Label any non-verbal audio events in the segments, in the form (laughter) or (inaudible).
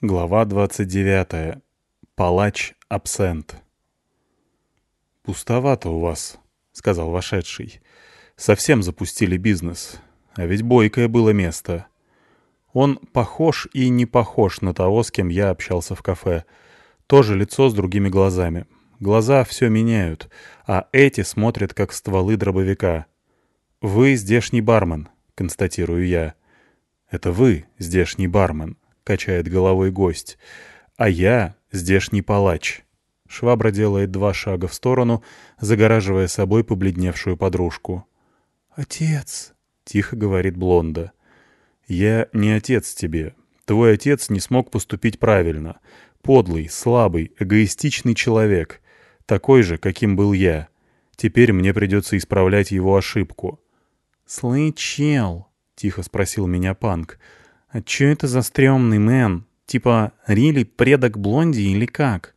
Глава 29. Палач абсент. «Пустовато у вас», — сказал вошедший. «Совсем запустили бизнес. А ведь бойкое было место. Он похож и не похож на того, с кем я общался в кафе. Тоже лицо с другими глазами. Глаза все меняют, а эти смотрят, как стволы дробовика. «Вы здешний бармен», — констатирую я. «Это вы здешний бармен», — качает головой гость. «А я здешний палач». Швабра делает два шага в сторону, загораживая собой побледневшую подружку. «Отец», — тихо говорит Блонда. «Я не отец тебе. Твой отец не смог поступить правильно. Подлый, слабый, эгоистичный человек. Такой же, каким был я. Теперь мне придется исправлять его ошибку». «Слый, чел», — тихо спросил меня Панк, — «А чё это за стрёмный мэн? Типа Рили предок Блонди или как?»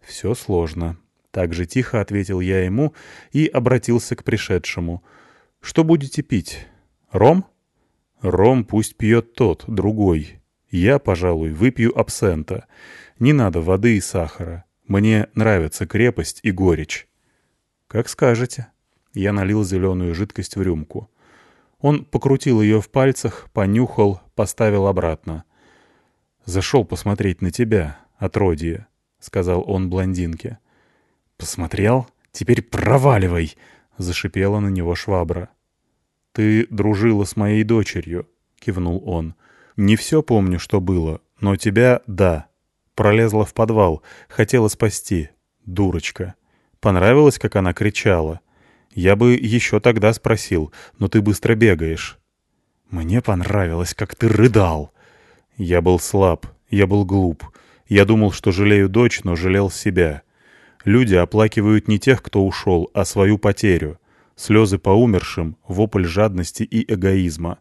«Всё сложно». Так же тихо ответил я ему и обратился к пришедшему. «Что будете пить? Ром?» «Ром пусть пьет тот, другой. Я, пожалуй, выпью абсента. Не надо воды и сахара. Мне нравится крепость и горечь». «Как скажете». Я налил зеленую жидкость в рюмку. Он покрутил ее в пальцах, понюхал, поставил обратно. «Зашел посмотреть на тебя, отродье», — сказал он блондинке. «Посмотрел? Теперь проваливай!» — зашипела на него швабра. «Ты дружила с моей дочерью», — кивнул он. «Не все помню, что было, но тебя — да. Пролезла в подвал, хотела спасти. Дурочка. Понравилось, как она кричала. Я бы еще тогда спросил, но ты быстро бегаешь. Мне понравилось, как ты рыдал. Я был слаб, я был глуп. Я думал, что жалею дочь, но жалел себя. Люди оплакивают не тех, кто ушел, а свою потерю. Слезы по умершим, вопль жадности и эгоизма.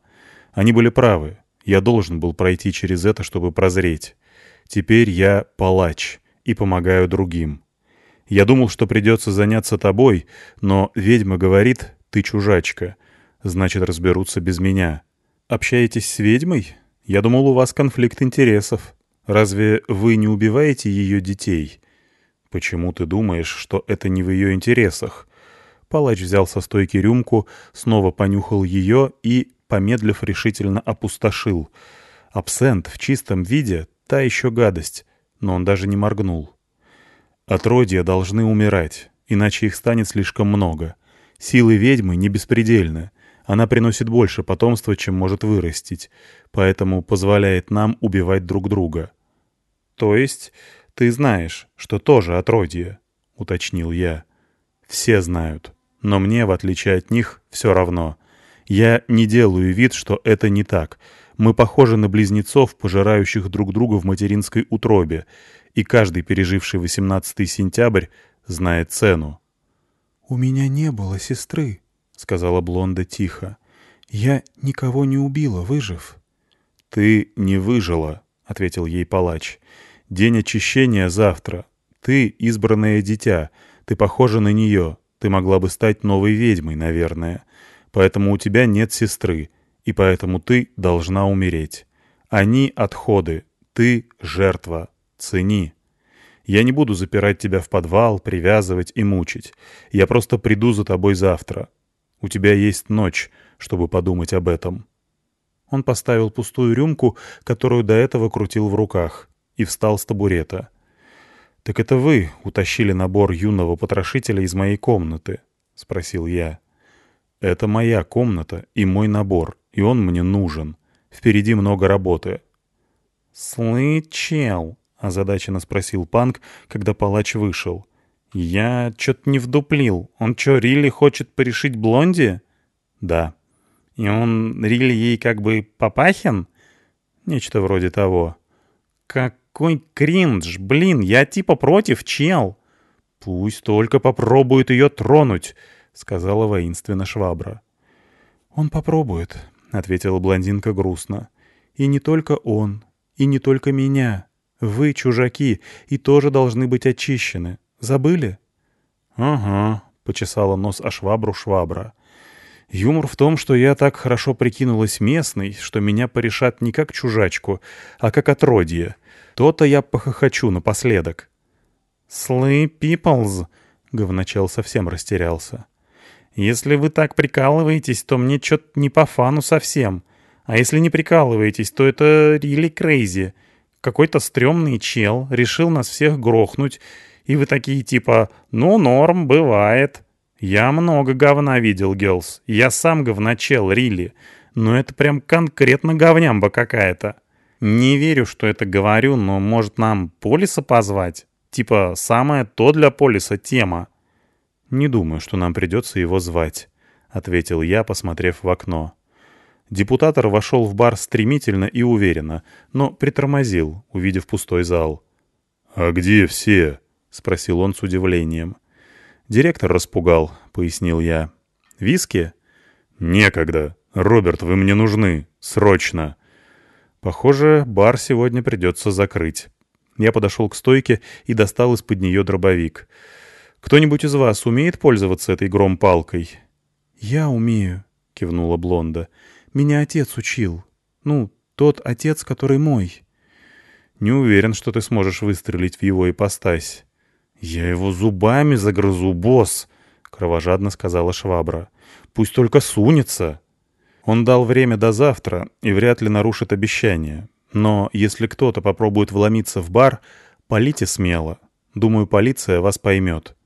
Они были правы. Я должен был пройти через это, чтобы прозреть. Теперь я палач и помогаю другим. Я думал, что придется заняться тобой, но ведьма говорит, ты чужачка. Значит, разберутся без меня. Общаетесь с ведьмой? Я думал, у вас конфликт интересов. Разве вы не убиваете ее детей? Почему ты думаешь, что это не в ее интересах? Палач взял со стойки рюмку, снова понюхал ее и, помедлив, решительно опустошил. Абсент в чистом виде — та еще гадость, но он даже не моргнул. Отродья должны умирать, иначе их станет слишком много. Силы ведьмы не беспредельны. Она приносит больше потомства, чем может вырастить, поэтому позволяет нам убивать друг друга. То есть ты знаешь, что тоже отродье, — уточнил я. Все знают, но мне, в отличие от них, все равно. Я не делаю вид, что это не так. Мы похожи на близнецов, пожирающих друг друга в материнской утробе, и каждый, переживший 18 сентябрь, знает цену. «У меня не было сестры», — сказала Блонда тихо. «Я никого не убила, выжив». «Ты не выжила», — ответил ей палач. «День очищения завтра. Ты — избранное дитя. Ты похожа на нее. Ты могла бы стать новой ведьмой, наверное. Поэтому у тебя нет сестры, и поэтому ты должна умереть. Они — отходы. Ты — жертва. Цени. Я не буду запирать тебя в подвал, привязывать и мучить. Я просто приду за тобой завтра. У тебя есть ночь, чтобы подумать об этом». Он поставил пустую рюмку, которую до этого крутил в руках, и встал с табурета. «Так это вы утащили набор юного потрошителя из моей комнаты?» — спросил я. «Это моя комната и мой набор, и он мне нужен. Впереди много работы». «Слычел», — озадаченно спросил Панк, когда палач вышел. «Я чё-то не вдуплил. Он чё, Рилли хочет порешить Блонди?» «Да». «И он, Рилли, ей как бы попахин?» «Нечто вроде того». «Какой кринж! Блин, я типа против, чел!» «Пусть только попробует ее тронуть», — сказала воинственно швабра. «Он попробует», — ответила блондинка грустно. «И не только он, и не только меня. Вы чужаки и тоже должны быть очищены. Забыли?» «Ага», — почесала нос о швабру швабра. Юмор в том, что я так хорошо прикинулась местной, что меня порешат не как чужачку, а как отродье. То-то я похохочу напоследок. «Слы, пиплз!» — говночел совсем растерялся. «Если вы так прикалываетесь, то мне что-то не по фану совсем. А если не прикалываетесь, то это really crazy. Какой-то стрёмный чел решил нас всех грохнуть, и вы такие типа «ну, норм, бывает». Я много говна видел, Гелс. Я сам говночел, Рилли. Но это прям конкретно говнямба какая-то. Не верю, что это говорю, но может нам Полиса позвать? Типа, самое то для Полиса тема. Не думаю, что нам придется его звать, — ответил я, посмотрев в окно. Депутатор вошел в бар стремительно и уверенно, но притормозил, увидев пустой зал. «А где все?» — спросил он с удивлением. «Директор распугал», — пояснил я. «Виски?» «Некогда. Роберт, вы мне нужны. Срочно!» «Похоже, бар сегодня придется закрыть». Я подошел к стойке и достал из-под нее дробовик. «Кто-нибудь из вас умеет пользоваться этой громпалкой?» «Я умею», — кивнула Блонда. «Меня отец учил. Ну, тот отец, который мой». «Не уверен, что ты сможешь выстрелить в его ипостась». «Я его зубами загрызу, босс», — кровожадно сказала швабра. «Пусть только сунется». Он дал время до завтра и вряд ли нарушит обещание. Но если кто-то попробует вломиться в бар, полите смело. Думаю, полиция вас поймет».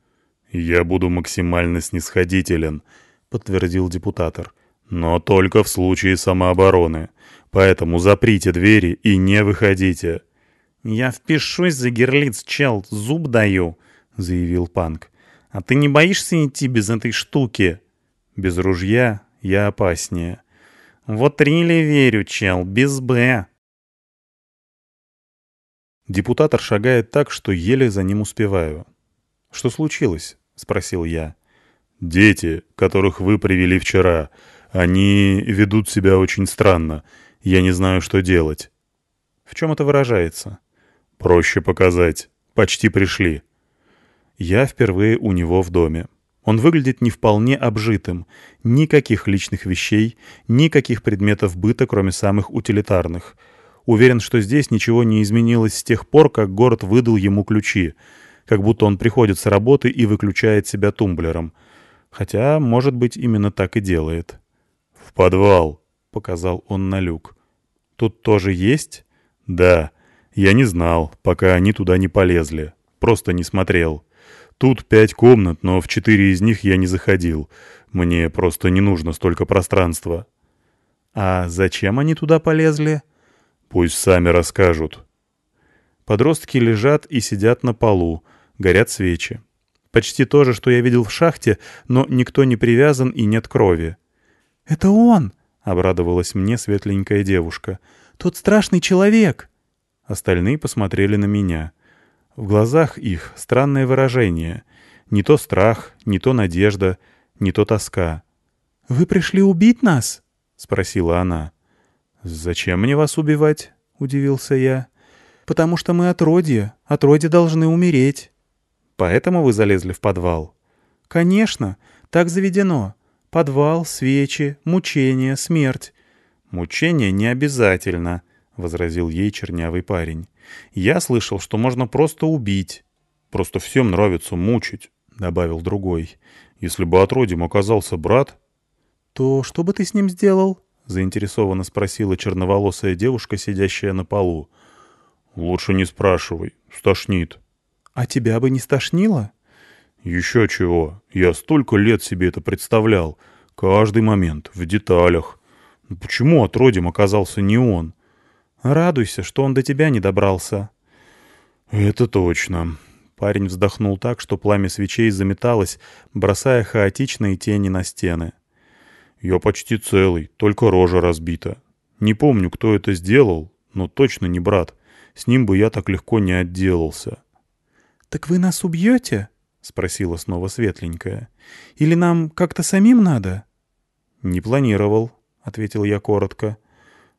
«Я буду максимально снисходителен», — подтвердил депутатор. «Но только в случае самообороны. Поэтому заприте двери и не выходите». «Я впишусь за герлиц, чел, зуб даю», — заявил Панк. «А ты не боишься идти без этой штуки?» «Без ружья я опаснее». «Вот Риле верю, чел, без Б». Депутатор шагает так, что еле за ним успеваю. «Что случилось?» — спросил я. «Дети, которых вы привели вчера, они ведут себя очень странно. Я не знаю, что делать». «В чем это выражается?» «Проще показать. Почти пришли». Я впервые у него в доме. Он выглядит не вполне обжитым. Никаких личных вещей, никаких предметов быта, кроме самых утилитарных — Уверен, что здесь ничего не изменилось с тех пор, как город выдал ему ключи, как будто он приходит с работы и выключает себя тумблером. Хотя, может быть, именно так и делает. «В подвал», — показал он на люк. «Тут тоже есть?» «Да. Я не знал, пока они туда не полезли. Просто не смотрел. Тут пять комнат, но в четыре из них я не заходил. Мне просто не нужно столько пространства». «А зачем они туда полезли?» Пусть сами расскажут. Подростки лежат и сидят на полу, горят свечи. Почти то же, что я видел в шахте, но никто не привязан и нет крови. «Это он!» — обрадовалась мне светленькая девушка. «Тот страшный человек!» Остальные посмотрели на меня. В глазах их странное выражение. Не то страх, не то надежда, не то тоска. «Вы пришли убить нас?» — спросила она. «Зачем мне вас убивать?» — удивился я. «Потому что мы отродье. Отродье должны умереть». «Поэтому вы залезли в подвал?» «Конечно. Так заведено. Подвал, свечи, мучение, смерть». «Мучение не обязательно», — возразил ей чернявый парень. «Я слышал, что можно просто убить». «Просто всем нравится мучить», — добавил другой. «Если бы отродьем оказался брат...» «То что бы ты с ним сделал?» заинтересованно спросила черноволосая девушка, сидящая на полу. «Лучше не спрашивай. Стошнит». «А тебя бы не стошнило?» «Еще чего. Я столько лет себе это представлял. Каждый момент, в деталях. Но почему отродем оказался не он?» «Радуйся, что он до тебя не добрался». «Это точно». Парень вздохнул так, что пламя свечей заметалось, бросая хаотичные тени на стены. Я почти целый, только рожа разбита. Не помню, кто это сделал, но точно не брат. С ним бы я так легко не отделался. «Так вы нас убьете?» — спросила снова светленькая. «Или нам как-то самим надо?» «Не планировал», — ответил я коротко.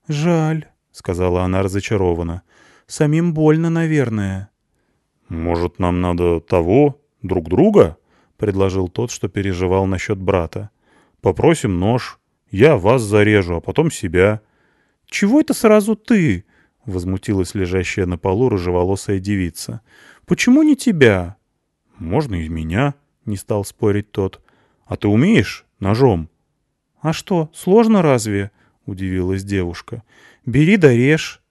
«Жаль», — сказала она разочарованно. «Самим больно, наверное». «Может, нам надо того, друг друга?» — предложил тот, что переживал насчет брата. Попросим нож. Я вас зарежу, а потом себя». «Чего это сразу ты?» — возмутилась лежащая на полу рыжеволосая девица. «Почему не тебя?» «Можно и меня», — не стал спорить тот. «А ты умеешь ножом?» «А что, сложно разве?» — удивилась девушка. «Бери да режь».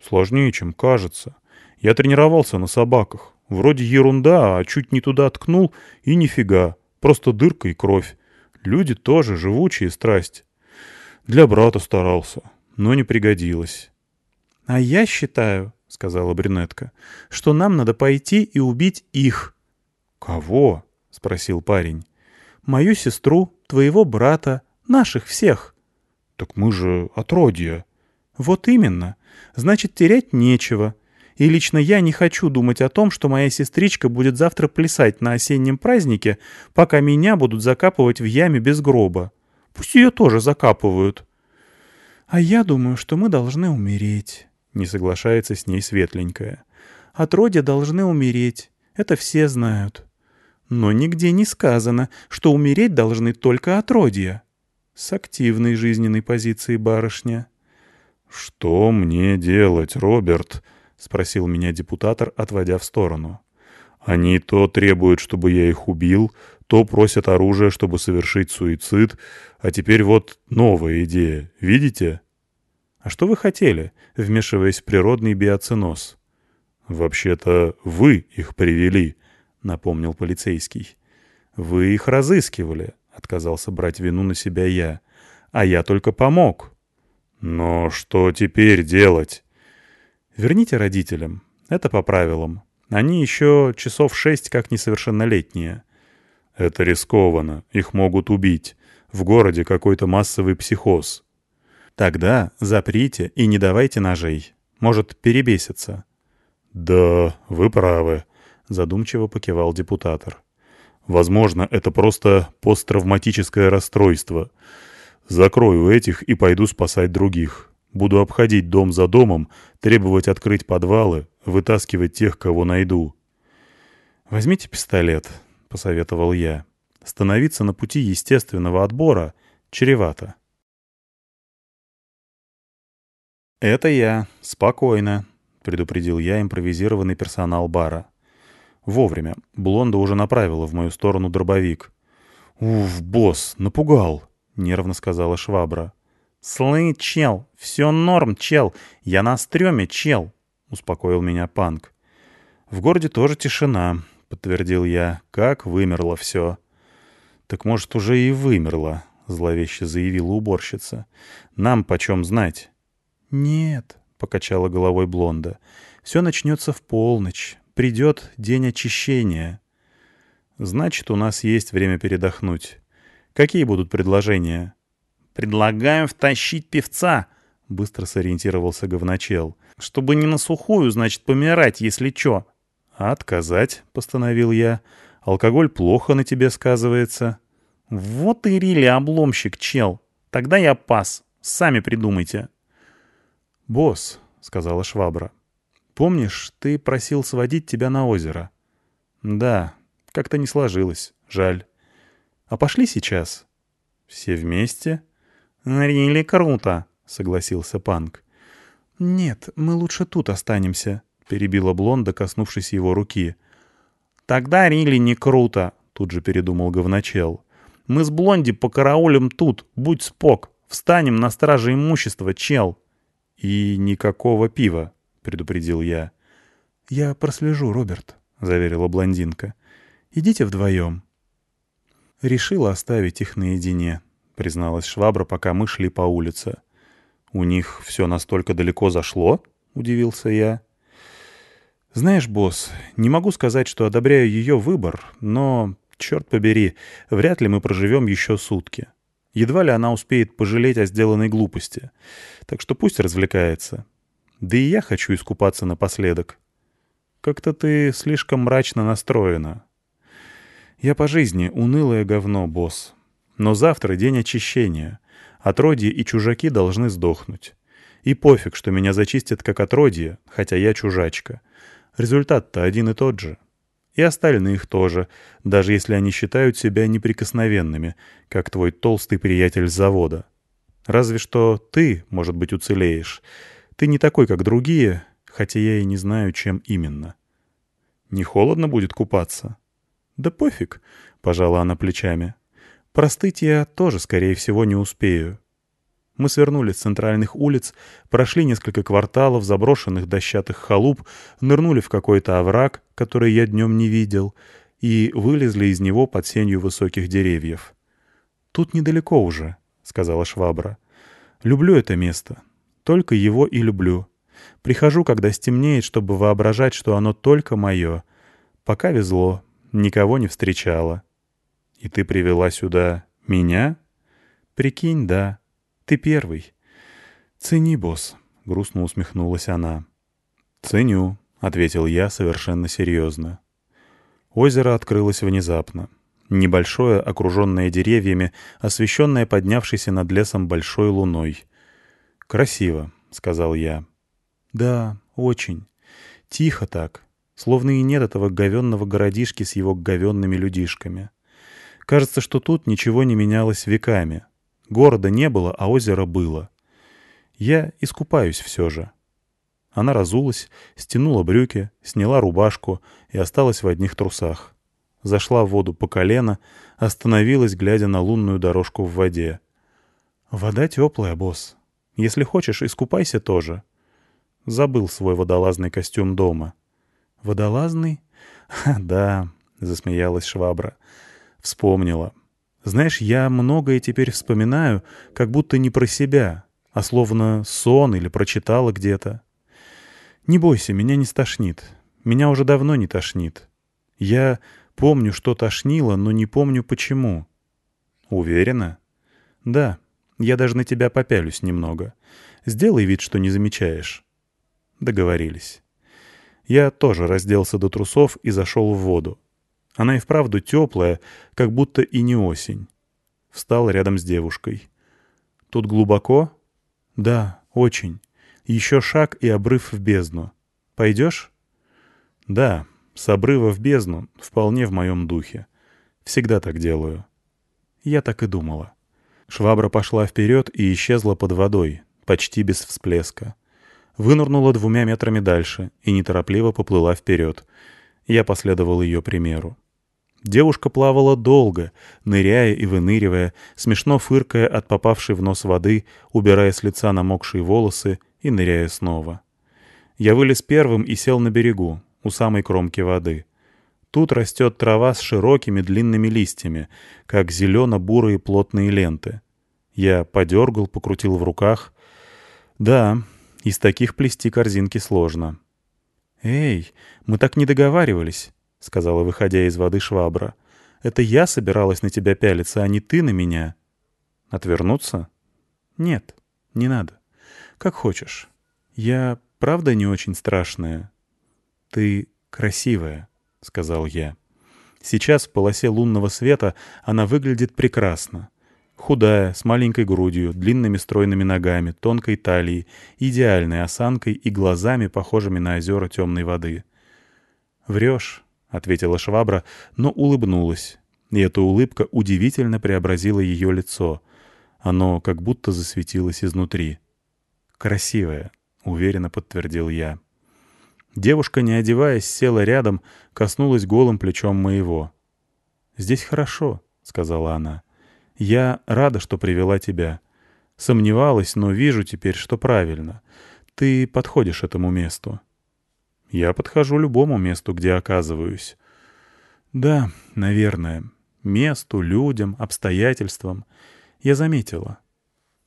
«Сложнее, чем кажется. Я тренировался на собаках. Вроде ерунда, а чуть не туда ткнул, и нифига. Просто дырка и кровь. Люди тоже живучие страсть. Для брата старался, но не пригодилось. — А я считаю, — сказала брюнетка, — что нам надо пойти и убить их. — Кого? — спросил парень. — Мою сестру, твоего брата, наших всех. — Так мы же отродья. — Вот именно. Значит, терять нечего. И лично я не хочу думать о том, что моя сестричка будет завтра плясать на осеннем празднике, пока меня будут закапывать в яме без гроба. Пусть ее тоже закапывают. А я думаю, что мы должны умереть, — не соглашается с ней светленькая. Отродья должны умереть. Это все знают. Но нигде не сказано, что умереть должны только отродья. С активной жизненной позиции барышня. «Что мне делать, Роберт?» — спросил меня депутатор, отводя в сторону. «Они то требуют, чтобы я их убил, то просят оружие, чтобы совершить суицид, а теперь вот новая идея, видите?» «А что вы хотели, вмешиваясь в природный биоценоз?» «Вообще-то вы их привели», — напомнил полицейский. «Вы их разыскивали», — отказался брать вину на себя я. «А я только помог». «Но что теперь делать?» Верните родителям. Это по правилам. Они еще часов шесть как несовершеннолетние. Это рискованно. Их могут убить. В городе какой-то массовый психоз. Тогда заприте и не давайте ножей. Может, перебесится. Да, вы правы, задумчиво покивал депутатор. Возможно, это просто посттравматическое расстройство. Закрою этих и пойду спасать других. Буду обходить дом за домом, требовать открыть подвалы, вытаскивать тех, кого найду. «Возьмите пистолет», — посоветовал я. «Становиться на пути естественного отбора чревато». «Это я. Спокойно», — предупредил я импровизированный персонал бара. Вовремя. Блонда уже направила в мою сторону дробовик. «Уф, босс, напугал», — нервно сказала швабра. «Слы, чел, все норм, чел, я на стреме, чел», — успокоил меня Панк. «В городе тоже тишина», — подтвердил я, — «как вымерло все». «Так, может, уже и вымерло», — зловеще заявила уборщица. «Нам почем знать?» «Нет», — покачала головой Блонда, — «все начнется в полночь. Придет день очищения». «Значит, у нас есть время передохнуть. Какие будут предложения?» «Предлагаем втащить певца», — быстро сориентировался говночел. «Чтобы не на сухую, значит, помирать, если чё». «Отказать», — постановил я. «Алкоголь плохо на тебе сказывается». «Вот и рили обломщик, чел. Тогда я пас. Сами придумайте». «Босс», — сказала швабра, — «помнишь, ты просил сводить тебя на озеро?» «Да, как-то не сложилось. Жаль. А пошли сейчас?» «Все вместе?» «Рили круто», — согласился Панк. «Нет, мы лучше тут останемся», — перебила Блонда, коснувшись его руки. «Тогда Рили не круто», — тут же передумал говночел. «Мы с Блонди покараулим тут, будь спок. Встанем на страже имущества, чел». «И никакого пива», — предупредил я. «Я прослежу, Роберт», — заверила блондинка. «Идите вдвоем». Решила оставить их наедине призналась швабра, пока мы шли по улице. «У них все настолько далеко зашло?» — удивился я. «Знаешь, босс, не могу сказать, что одобряю ее выбор, но, черт побери, вряд ли мы проживем еще сутки. Едва ли она успеет пожалеть о сделанной глупости. Так что пусть развлекается. Да и я хочу искупаться напоследок. Как-то ты слишком мрачно настроена. Я по жизни унылое говно, босс. Но завтра день очищения. Отродье и чужаки должны сдохнуть. И пофиг, что меня зачистят как отродье, хотя я чужачка. Результат-то один и тот же. И остальных тоже, даже если они считают себя неприкосновенными, как твой толстый приятель с завода. Разве что ты, может быть, уцелеешь. Ты не такой, как другие, хотя я и не знаю, чем именно. Не холодно будет купаться? Да пофиг, — пожала она плечами. Простыть я тоже, скорее всего, не успею. Мы свернули с центральных улиц, прошли несколько кварталов заброшенных дощатых халуп, нырнули в какой-то овраг, который я днем не видел, и вылезли из него под сенью высоких деревьев. «Тут недалеко уже», — сказала Швабра. «Люблю это место. Только его и люблю. Прихожу, когда стемнеет, чтобы воображать, что оно только мое. Пока везло, никого не встречала». «И ты привела сюда меня?» «Прикинь, да». Ты первый. Цени, босс, — грустно усмехнулась она. Ценю, — ответил я совершенно серьезно. Озеро открылось внезапно. Небольшое, окруженное деревьями, освещенное поднявшейся над лесом большой луной. «Красиво», — сказал я. «Да, очень. Тихо так, словно и нет этого говенного городишки с его говенными людишками. Кажется, что тут ничего не менялось веками, Города не было, а озеро было. Я искупаюсь все же. Она разулась, стянула брюки, сняла рубашку и осталась в одних трусах. Зашла в воду по колено, остановилась, глядя на лунную дорожку в воде. «Вода теплая, босс. Если хочешь, искупайся тоже». Забыл свой водолазный костюм дома. «Водолазный?» (laughs) «Да», — засмеялась швабра. Вспомнила. Знаешь, я многое теперь вспоминаю, как будто не про себя, а словно сон или прочитала где-то. Не бойся, меня не стошнит. Меня уже давно не тошнит. Я помню, что тошнило, но не помню почему. Уверена? Да, я даже на тебя попялюсь немного. Сделай вид, что не замечаешь. Договорились. Я тоже разделся до трусов и зашел в воду. Она и вправду теплая, как будто и не осень. Встал рядом с девушкой. «Тут глубоко?» «Да, очень. Еще шаг и обрыв в бездну. Пойдешь?» «Да, с обрыва в бездну вполне в моем духе. Всегда так делаю». Я так и думала. Швабра пошла вперед и исчезла под водой, почти без всплеска. Вынырнула двумя метрами дальше и неторопливо поплыла вперед. Я последовал ее примеру. Девушка плавала долго, ныряя и выныривая, смешно фыркая от попавшей в нос воды, убирая с лица намокшие волосы и ныряя снова. Я вылез первым и сел на берегу, у самой кромки воды. Тут растет трава с широкими длинными листьями, как зелено-бурые плотные ленты. Я подергал, покрутил в руках. Да, из таких плести корзинки сложно. «Эй, мы так не договаривались. — сказала, выходя из воды швабра. «Это я собиралась на тебя пялиться, а не ты на меня». «Отвернуться?» «Нет, не надо. Как хочешь. Я правда не очень страшная?» «Ты красивая», — сказал я. Сейчас в полосе лунного света она выглядит прекрасно. Худая, с маленькой грудью, длинными стройными ногами, тонкой талией, идеальной осанкой и глазами, похожими на озера темной воды. «Врешь», — ответила швабра, но улыбнулась. И эта улыбка удивительно преобразила ее лицо. Оно как будто засветилось изнутри. «Красивая», — уверенно подтвердил я. Девушка, не одеваясь, села рядом, коснулась голым плечом моего. «Здесь хорошо», — сказала она. «Я рада, что привела тебя. Сомневалась, но вижу теперь, что правильно. Ты подходишь этому месту». Я подхожу любому месту, где оказываюсь. Да, наверное. Месту, людям, обстоятельствам. Я заметила.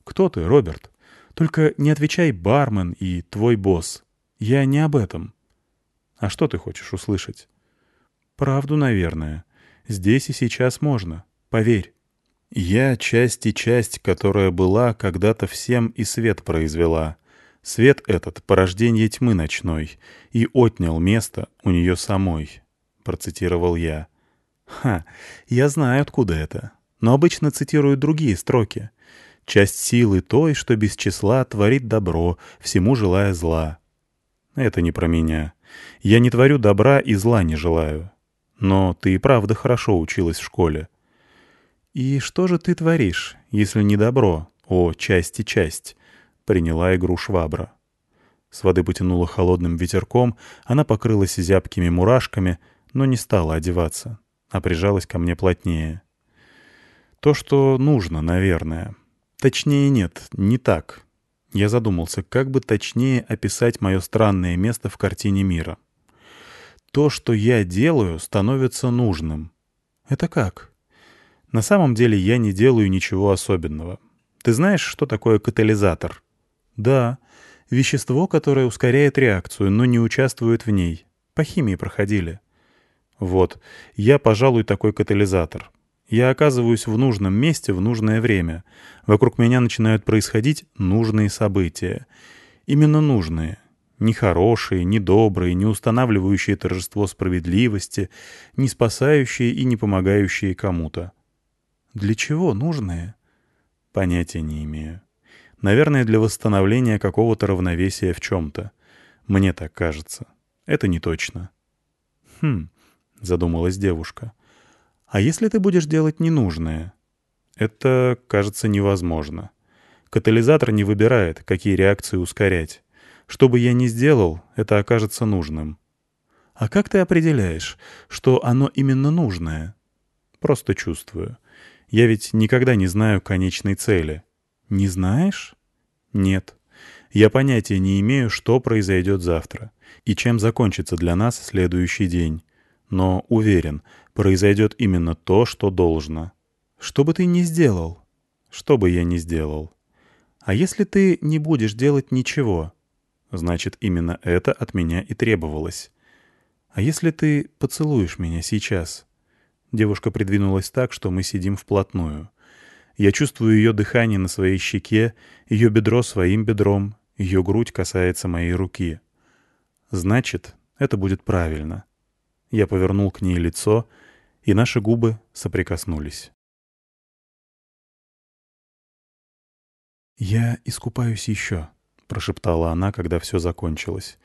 Кто ты, Роберт? Только не отвечай бармен и твой босс. Я не об этом. А что ты хочешь услышать? Правду, наверное. Здесь и сейчас можно. Поверь. Я часть и часть, которая была, когда-то всем и свет произвела. Свет этот — порождение тьмы ночной, и отнял место у нее самой, — процитировал я. Ха, я знаю, откуда это, но обычно цитирую другие строки. Часть силы той, что без числа творит добро, всему желая зла. Это не про меня. Я не творю добра и зла не желаю. Но ты и правда хорошо училась в школе. «И что же ты творишь, если не добро, о части часть?» — приняла игру швабра. С воды потянула холодным ветерком, она покрылась зябкими мурашками, но не стала одеваться, а прижалась ко мне плотнее. То, что нужно, наверное. Точнее, нет, не так. Я задумался, как бы точнее описать мое странное место в картине мира. То, что я делаю, становится нужным. Это как? На самом деле я не делаю ничего особенного. Ты знаешь, что такое катализатор? Да, вещество, которое ускоряет реакцию, но не участвует в ней. По химии проходили. Вот, я, пожалуй, такой катализатор. Я оказываюсь в нужном месте в нужное время. Вокруг меня начинают происходить нужные события. Именно нужные. Не хорошие, не добрые, не устанавливающие торжество справедливости, не спасающие и не помогающие кому-то. Для чего нужные? Понятия не имею. Наверное, для восстановления какого-то равновесия в чем-то. Мне так кажется. Это не точно. Хм, задумалась девушка. А если ты будешь делать ненужное? Это, кажется, невозможно. Катализатор не выбирает, какие реакции ускорять. Что бы я ни сделал, это окажется нужным. А как ты определяешь, что оно именно нужное? Просто чувствую. Я ведь никогда не знаю конечной цели. Не знаешь? Нет. Я понятия не имею, что произойдет завтра и чем закончится для нас следующий день. Но уверен, произойдет именно то, что должно. Что бы ты ни сделал? Что бы я ни сделал? А если ты не будешь делать ничего? Значит, именно это от меня и требовалось. А если ты поцелуешь меня сейчас? Девушка придвинулась так, что мы сидим вплотную. Я чувствую ее дыхание на своей щеке, ее бедро своим бедром, ее грудь касается моей руки. Значит, это будет правильно. Я повернул к ней лицо, и наши губы соприкоснулись. «Я искупаюсь еще», — прошептала она, когда все закончилось.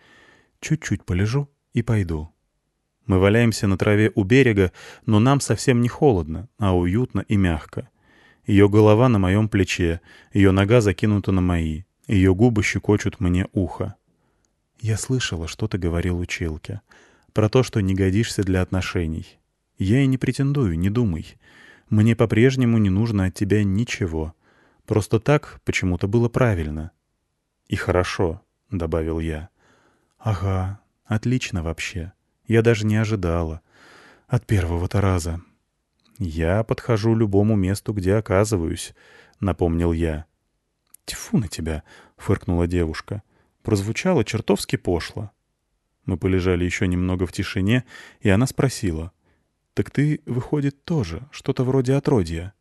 «Чуть-чуть полежу и пойду». Мы валяемся на траве у берега, но нам совсем не холодно, а уютно и мягко. Ее голова на моем плече, ее нога закинута на мои, ее губы щекочут мне ухо. «Я слышала, что ты говорил училке. Про то, что не годишься для отношений. Я и не претендую, не думай. Мне по-прежнему не нужно от тебя ничего. Просто так почему-то было правильно. И хорошо, — добавил я. Ага, отлично вообще. Я даже не ожидала. От первого-то раза. Я подхожу любому месту, где оказываюсь, — напомнил я. Тьфу на тебя, — фыркнула девушка. Прозвучало чертовски пошло. Мы полежали еще немного в тишине, и она спросила. «Так ты, выходит, тоже что-то вроде отродья.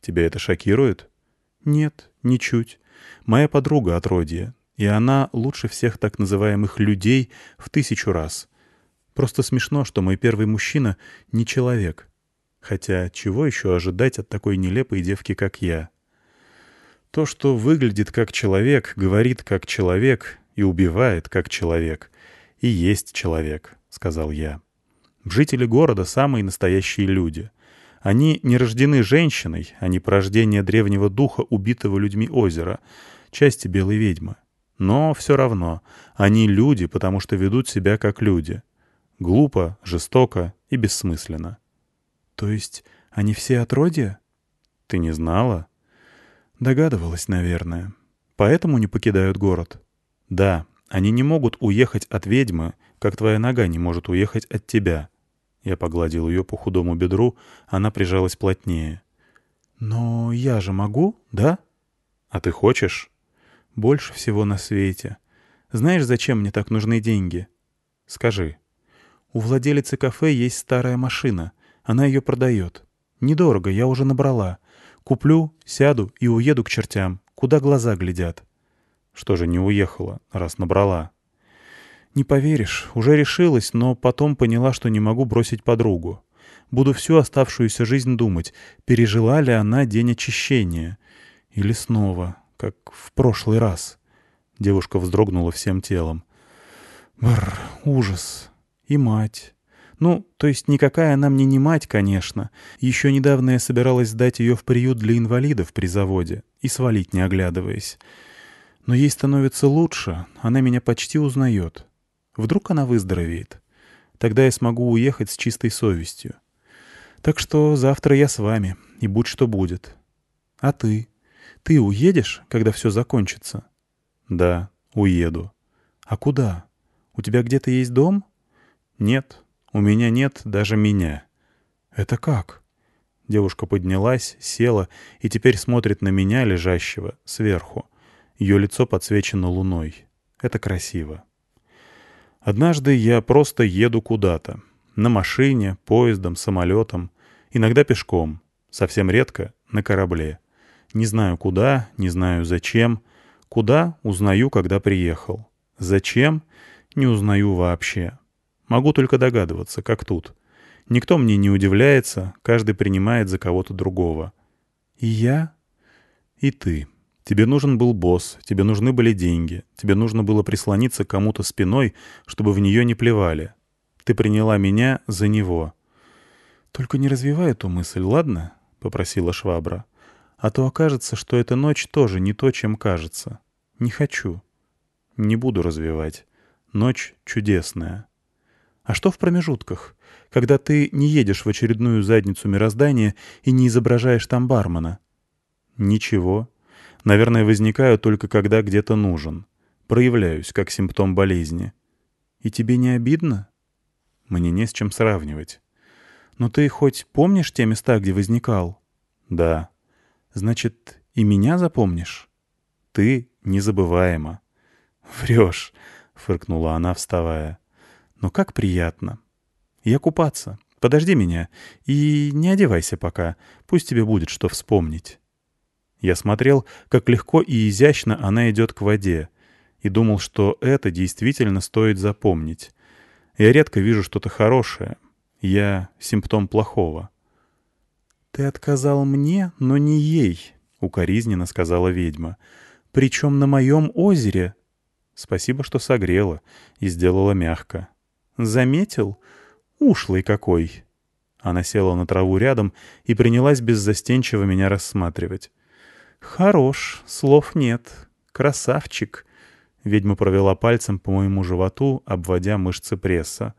Тебя это шокирует?» «Нет, ничуть. Моя подруга отродье, и она лучше всех так называемых «людей» в тысячу раз. Просто смешно, что мой первый мужчина — не человек. Хотя чего еще ожидать от такой нелепой девки, как я?» То, что выглядит как человек, говорит как человек и убивает как человек, и есть человек, — сказал я. Жители города — самые настоящие люди. Они не рождены женщиной, они порождение древнего духа убитого людьми озера, части белой ведьмы. Но все равно, они люди, потому что ведут себя как люди. Глупо, жестоко и бессмысленно. То есть они все отродья? Ты не знала? Догадывалась, наверное. Поэтому не покидают город? Да, они не могут уехать от ведьмы, как твоя нога не может уехать от тебя. Я погладил ее по худому бедру, она прижалась плотнее. «Но я же могу, да?» «А ты хочешь?» «Больше всего на свете. Знаешь, зачем мне так нужны деньги?» «Скажи». «У владелицы кафе есть старая машина. Она ее продает. Недорого, я уже набрала. Куплю, сяду и уеду к чертям, куда глаза глядят». Что же не уехала, раз набрала? Не поверишь, уже решилась, но потом поняла, что не могу бросить подругу. Буду всю оставшуюся жизнь думать, пережила ли она день очищения. Или снова, как в прошлый раз. Девушка вздрогнула всем телом. Бррр, ужас. И мать. Ну, то есть никакая она мне не мать, конечно. Еще недавно я собиралась сдать ее в приют для инвалидов при заводе и свалить, не оглядываясь. Но ей становится лучше, она меня почти узнает. Вдруг она выздоровеет. Тогда я смогу уехать с чистой совестью. Так что завтра я с вами, и будь что будет. А ты? Ты уедешь, когда все закончится? Да, уеду. А куда? У тебя где-то есть дом? Нет, у меня нет даже меня. Это как? Девушка поднялась, села и теперь смотрит на меня, лежащего, сверху. Ее лицо подсвечено луной. Это красиво. Однажды я просто еду куда-то. На машине, поездом, самолетом. Иногда пешком. Совсем редко на корабле. Не знаю куда, не знаю зачем. Куда — узнаю, когда приехал. Зачем — не узнаю вообще. Могу только догадываться, как тут. Никто мне не удивляется, каждый принимает за кого-то другого. И я? И ты. Тебе нужен был босс, тебе нужны были деньги, тебе нужно было прислониться кому-то спиной, чтобы в нее не плевали. Ты приняла меня за него. «Только не развивай эту мысль, ладно?» — попросила швабра. «А то окажется, что эта ночь тоже не то, чем кажется. Не хочу». «Не буду развивать. Ночь чудесная». «А что в промежутках, когда ты не едешь в очередную задницу мироздания и не изображаешь там бармена?» «Ничего. Наверное, возникаю только когда где-то нужен. Проявляюсь, как симптом болезни. И тебе не обидно? Мне не с чем сравнивать. Но ты хоть помнишь те места, где возникал? Да. Значит, и меня запомнишь? Ты незабываема. Врешь, фыркнула она, вставая. Но как приятно. Я купаться. Подожди меня и не одевайся пока. Пусть тебе будет что вспомнить. Я смотрел, как легко и изящно она идет к воде, и думал, что это действительно стоит запомнить. Я редко вижу что-то хорошее. Я симптом плохого. «Ты отказал мне, но не ей», — укоризненно сказала ведьма. «Причем на моем озере». Спасибо, что согрела и сделала мягко. «Заметил? Ушлый какой!» Она села на траву рядом и принялась беззастенчиво меня рассматривать. «Хорош, слов нет. Красавчик!» Ведьма провела пальцем по моему животу, обводя мышцы пресса.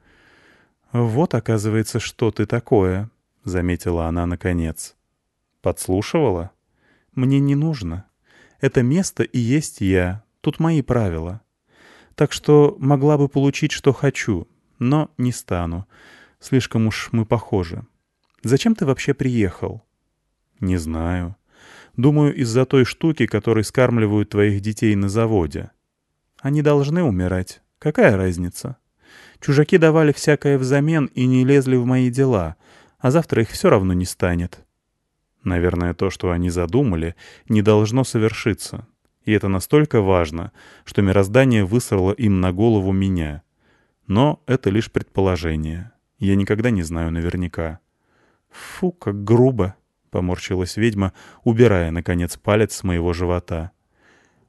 «Вот, оказывается, что ты такое», — заметила она наконец. «Подслушивала?» «Мне не нужно. Это место и есть я. Тут мои правила. Так что могла бы получить, что хочу, но не стану. Слишком уж мы похожи. Зачем ты вообще приехал?» «Не знаю. Думаю, из-за той штуки, которой скармливают твоих детей на заводе. Они должны умирать. Какая разница? Чужаки давали всякое взамен и не лезли в мои дела, а завтра их все равно не станет. Наверное, то, что они задумали, не должно совершиться. И это настолько важно, что мироздание высрало им на голову меня. Но это лишь предположение. Я никогда не знаю наверняка. Фу, как грубо поморщилась ведьма, убирая, наконец, палец с моего живота.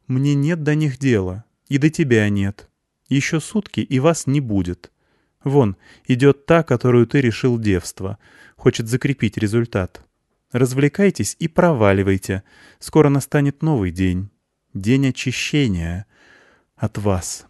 «Мне нет до них дела, и до тебя нет. Еще сутки, и вас не будет. Вон, идет та, которую ты решил девство, хочет закрепить результат. Развлекайтесь и проваливайте. Скоро настанет новый день. День очищения. От вас.